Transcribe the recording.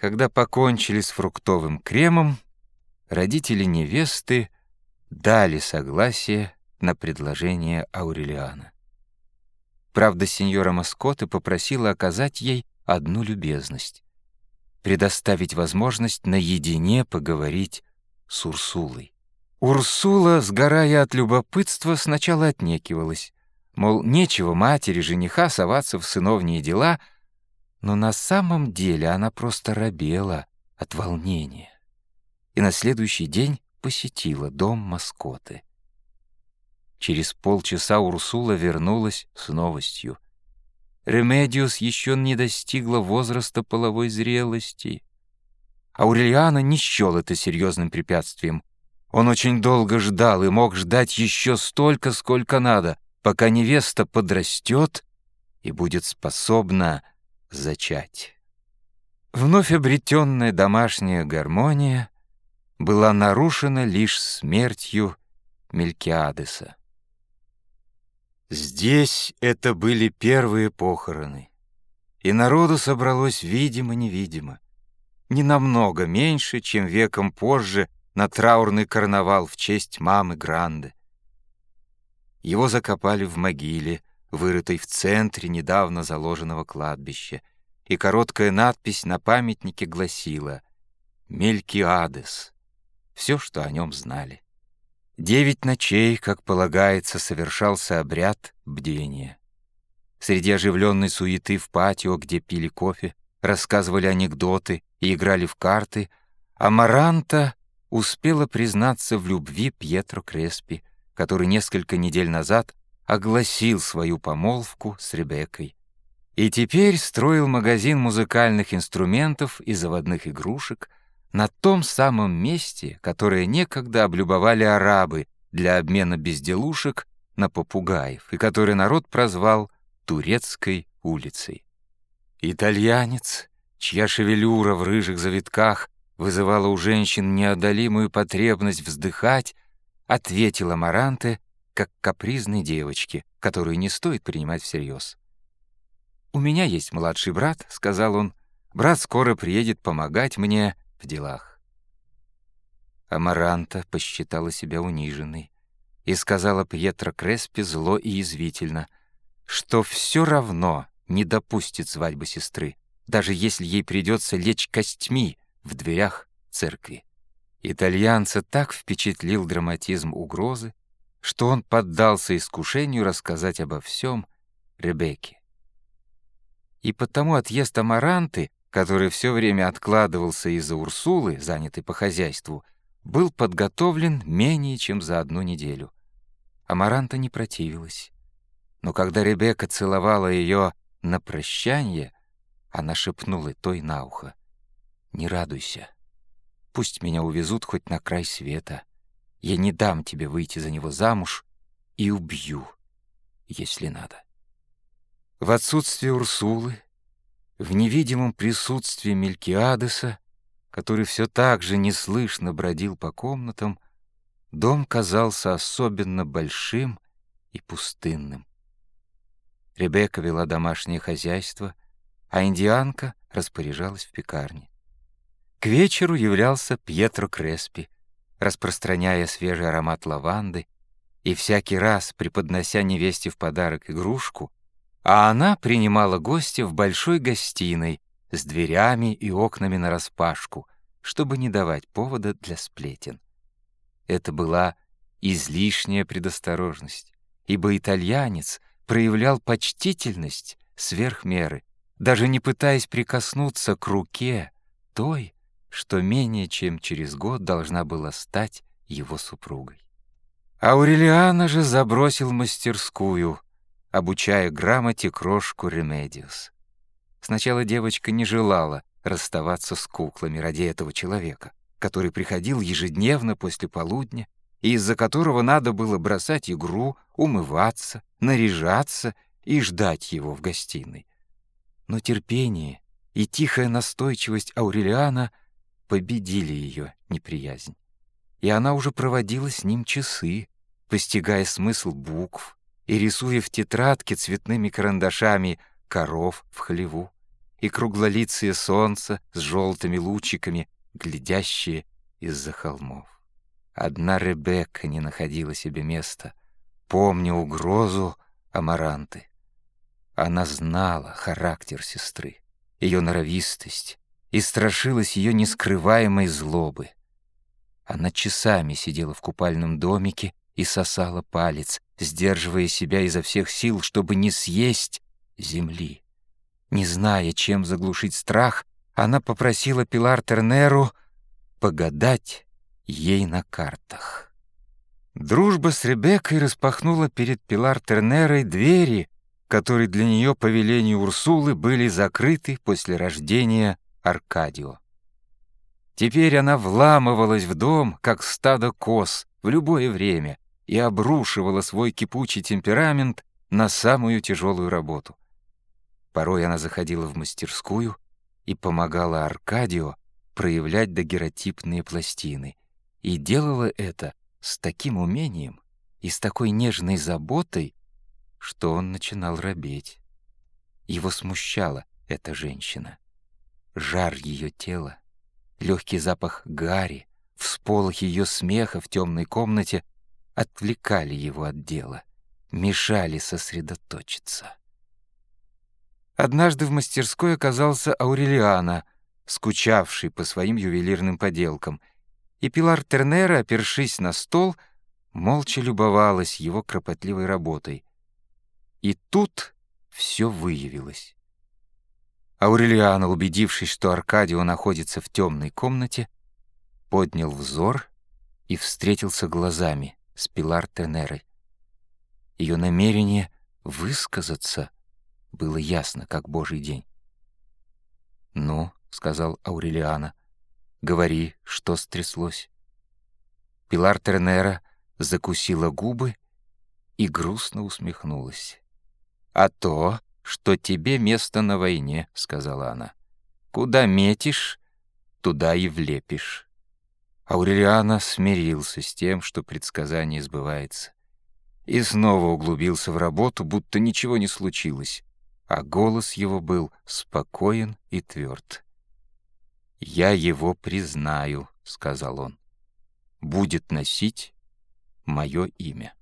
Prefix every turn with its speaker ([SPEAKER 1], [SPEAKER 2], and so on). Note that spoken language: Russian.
[SPEAKER 1] Когда покончили с фруктовым кремом, родители невесты дали согласие на предложение Аурелиана. Правда, сеньора Маскоты попросила оказать ей одну любезность — предоставить возможность наедине поговорить с Урсулой. Урсула, сгорая от любопытства, сначала отнекивалась, мол, нечего матери жениха соваться в сыновние дела, но на самом деле она просто робела от волнения. И на следующий день посетила дом Москоте. Через полчаса Урсула вернулась с новостью. Ремедиос еще не достигла возраста половой зрелости. Аурелиано не счел это серьезным препятствием. Он очень долго ждал и мог ждать еще столько, сколько надо, пока невеста подрастет и будет способна зачать. Вновь обретенная домашняя гармония была нарушена лишь смертью Мелькиадеса. Здесь это были первые похороны, и народу собралось видимо-невидимо, не намного меньше, чем веком позже на траурный карнавал в честь мамы Гранды. Его закопали в могиле, вырытой в центре недавно заложенного кладбища, и короткая надпись на памятнике гласила «Мелькиадес» — все, что о нем знали. Девять ночей, как полагается, совершался обряд бдения. Среди оживленной суеты в патио, где пили кофе, рассказывали анекдоты и играли в карты, Амаранта успела признаться в любви Пьетро Креспи, который несколько недель назад огласил свою помолвку с Ребеккой. И теперь строил магазин музыкальных инструментов и заводных игрушек — на том самом месте, которое некогда облюбовали арабы для обмена безделушек на попугаев, и который народ прозвал Турецкой улицей. Итальянец, чья шевелюра в рыжих завитках вызывала у женщин неодолимую потребность вздыхать, ответила Маранте, как капризной девочке, которую не стоит принимать всерьез. «У меня есть младший брат», — сказал он. «Брат скоро приедет помогать мне, в делах. Амаранта посчитала себя униженной и сказала Пьетро Креспи зло и язвительно, что все равно не допустит свадьбы сестры, даже если ей придется лечь костьми в дверях церкви. Итальянца так впечатлил драматизм угрозы, что он поддался искушению рассказать обо всем Ребекке. И потому отъезд Амаранты который все время откладывался из-за Урсулы, занятой по хозяйству, был подготовлен менее чем за одну неделю. Амаранта не противилась. Но когда Ребекка целовала ее на прощание, она шепнула той на ухо. «Не радуйся. Пусть меня увезут хоть на край света. Я не дам тебе выйти за него замуж и убью, если надо». В отсутствие Урсулы в невидимом присутствии Мелькиадеса, который все так же неслышно бродил по комнатам, дом казался особенно большим и пустынным. Ребекка вела домашнее хозяйство, а индианка распоряжалась в пекарне. К вечеру являлся Пьетро Креспи, распространяя свежий аромат лаванды, и всякий раз, преподнося невесте в подарок игрушку, а она принимала гостя в большой гостиной с дверями и окнами нараспашку, чтобы не давать повода для сплетен. Это была излишняя предосторожность, ибо итальянец проявлял почтительность сверх меры, даже не пытаясь прикоснуться к руке той, что менее чем через год должна была стать его супругой. Аурелиано же забросил мастерскую — обучая грамоте крошку Ремедиос. Сначала девочка не желала расставаться с куклами ради этого человека, который приходил ежедневно после полудня и из-за которого надо было бросать игру, умываться, наряжаться и ждать его в гостиной. Но терпение и тихая настойчивость Аурелиана победили ее неприязнь. И она уже проводила с ним часы, постигая смысл букв, и рисуя в тетрадке цветными карандашами коров в хлеву, и круглолицые солнца с желтыми лучиками, глядящие из-за холмов. Одна Ребекка не находила себе места, помня угрозу Амаранты. Она знала характер сестры, ее норовистость, и страшилась ее нескрываемой злобы. Она часами сидела в купальном домике и сосала палец, сдерживая себя изо всех сил, чтобы не съесть земли. Не зная, чем заглушить страх, она попросила Пилар Тернеру погадать ей на картах. Дружба с Ребеккой распахнула перед Пилар Тернерой двери, которые для нее по велению Урсулы были закрыты после рождения Аркадио. Теперь она вламывалась в дом, как стадо коз, в любое время и обрушивала свой кипучий темперамент на самую тяжелую работу. Порой она заходила в мастерскую и помогала Аркадио проявлять дагеротипные пластины, и делала это с таким умением и с такой нежной заботой, что он начинал робеть. Его смущала эта женщина. Жар ее тела, легкий запах гари, всполох ее смеха в темной комнате отвлекали его от дела, мешали сосредоточиться. Однажды в мастерской оказался Аурелиана, скучавший по своим ювелирным поделкам, и Пилар Тернера, опершись на стол, молча любовалась его кропотливой работой. И тут все выявилось. Аурелиана, убедившись, что Аркадио находится в темной комнате, поднял взор и встретился глазами с Пилар Тенерой. Ее намерение высказаться было ясно, как божий день. «Ну», — сказал Аурелиана, — «говори, что стряслось». Пилар Тернера закусила губы и грустно усмехнулась. «А то, что тебе место на войне», — сказала она. «Куда метишь, туда и влепишь». Аурелиана смирился с тем, что предсказание сбывается, и снова углубился в работу, будто ничего не случилось, а голос его был спокоен и тверд. «Я его признаю», — сказал он. «Будет носить мое имя».